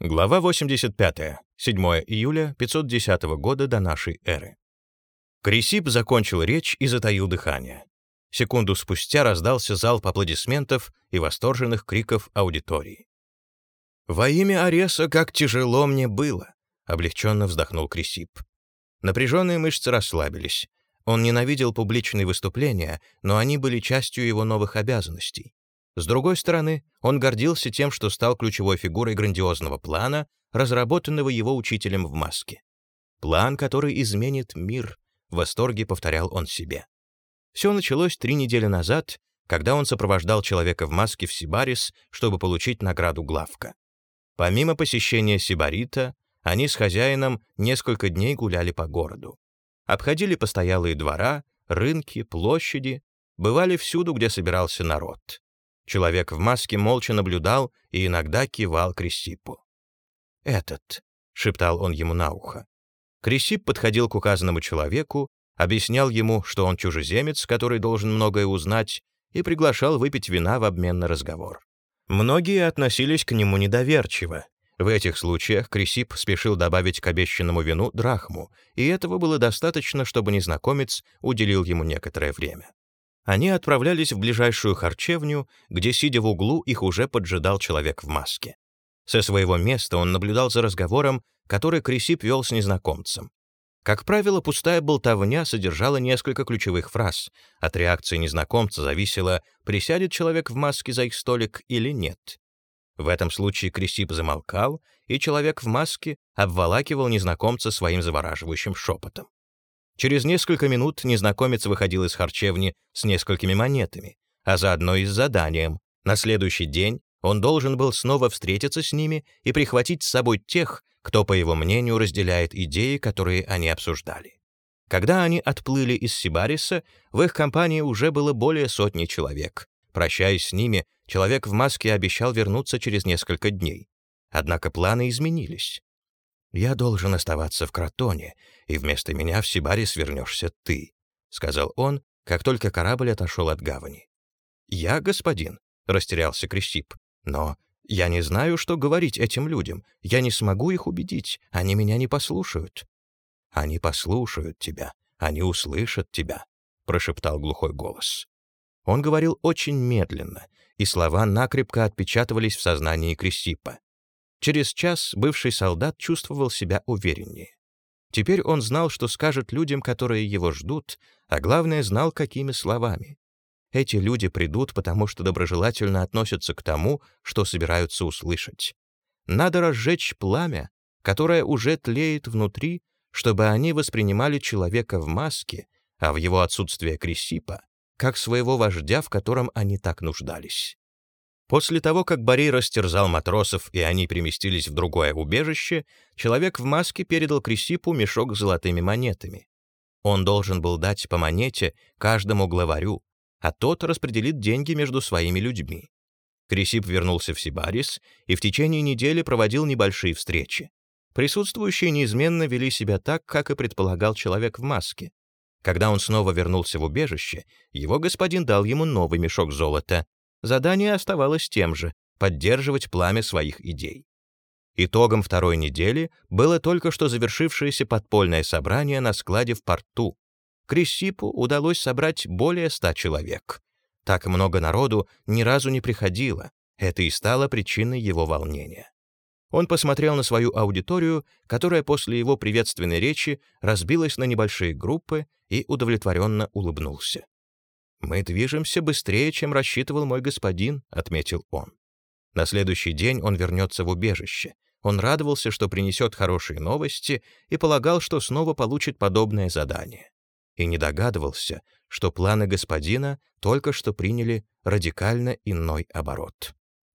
Глава 85. 7 июля 510 года до нашей эры. Крисип закончил речь и затаил дыхание. Секунду спустя раздался залп аплодисментов и восторженных криков аудитории. «Во имя Ареса, как тяжело мне было!» — облегченно вздохнул Крисип. Напряженные мышцы расслабились. Он ненавидел публичные выступления, но они были частью его новых обязанностей. С другой стороны, он гордился тем, что стал ключевой фигурой грандиозного плана, разработанного его учителем в маске. «План, который изменит мир», — в восторге повторял он себе. Все началось три недели назад, когда он сопровождал человека в маске в Сибарис, чтобы получить награду главка. Помимо посещения Сибарита, они с хозяином несколько дней гуляли по городу. Обходили постоялые двора, рынки, площади, бывали всюду, где собирался народ. Человек в маске молча наблюдал и иногда кивал Крисипу. «Этот», — шептал он ему на ухо. Крисип подходил к указанному человеку, объяснял ему, что он чужеземец, который должен многое узнать, и приглашал выпить вина в обмен на разговор. Многие относились к нему недоверчиво. В этих случаях Крисип спешил добавить к обещанному вину драхму, и этого было достаточно, чтобы незнакомец уделил ему некоторое время. Они отправлялись в ближайшую харчевню, где, сидя в углу, их уже поджидал человек в маске. Со своего места он наблюдал за разговором, который Крисип вел с незнакомцем. Как правило, пустая болтовня содержала несколько ключевых фраз. От реакции незнакомца зависело, присядет человек в маске за их столик или нет. В этом случае Крисип замолкал, и человек в маске обволакивал незнакомца своим завораживающим шепотом. Через несколько минут незнакомец выходил из харчевни с несколькими монетами, а заодно и с заданием. На следующий день он должен был снова встретиться с ними и прихватить с собой тех, кто, по его мнению, разделяет идеи, которые они обсуждали. Когда они отплыли из Сибариса, в их компании уже было более сотни человек. Прощаясь с ними, человек в маске обещал вернуться через несколько дней. Однако планы изменились. «Я должен оставаться в Кротоне, и вместо меня в Сибарис вернешься ты», — сказал он, как только корабль отошел от гавани. «Я, господин», — растерялся Крисип, — «но я не знаю, что говорить этим людям. Я не смогу их убедить, они меня не послушают». «Они послушают тебя, они услышат тебя», — прошептал глухой голос. Он говорил очень медленно, и слова накрепко отпечатывались в сознании Крисипа. Через час бывший солдат чувствовал себя увереннее. Теперь он знал, что скажет людям, которые его ждут, а главное, знал, какими словами. Эти люди придут, потому что доброжелательно относятся к тому, что собираются услышать. Надо разжечь пламя, которое уже тлеет внутри, чтобы они воспринимали человека в маске, а в его отсутствие Крисипа, как своего вождя, в котором они так нуждались. После того, как Борей растерзал матросов и они переместились в другое убежище, человек в маске передал Крисипу мешок с золотыми монетами. Он должен был дать по монете каждому главарю, а тот распределит деньги между своими людьми. Крисип вернулся в Сибарис и в течение недели проводил небольшие встречи. Присутствующие неизменно вели себя так, как и предполагал человек в маске. Когда он снова вернулся в убежище, его господин дал ему новый мешок золота, Задание оставалось тем же — поддерживать пламя своих идей. Итогом второй недели было только что завершившееся подпольное собрание на складе в порту. Крисипу удалось собрать более ста человек. Так много народу ни разу не приходило, это и стало причиной его волнения. Он посмотрел на свою аудиторию, которая после его приветственной речи разбилась на небольшие группы и удовлетворенно улыбнулся. «Мы движемся быстрее, чем рассчитывал мой господин», — отметил он. На следующий день он вернется в убежище. Он радовался, что принесет хорошие новости, и полагал, что снова получит подобное задание. И не догадывался, что планы господина только что приняли радикально иной оборот.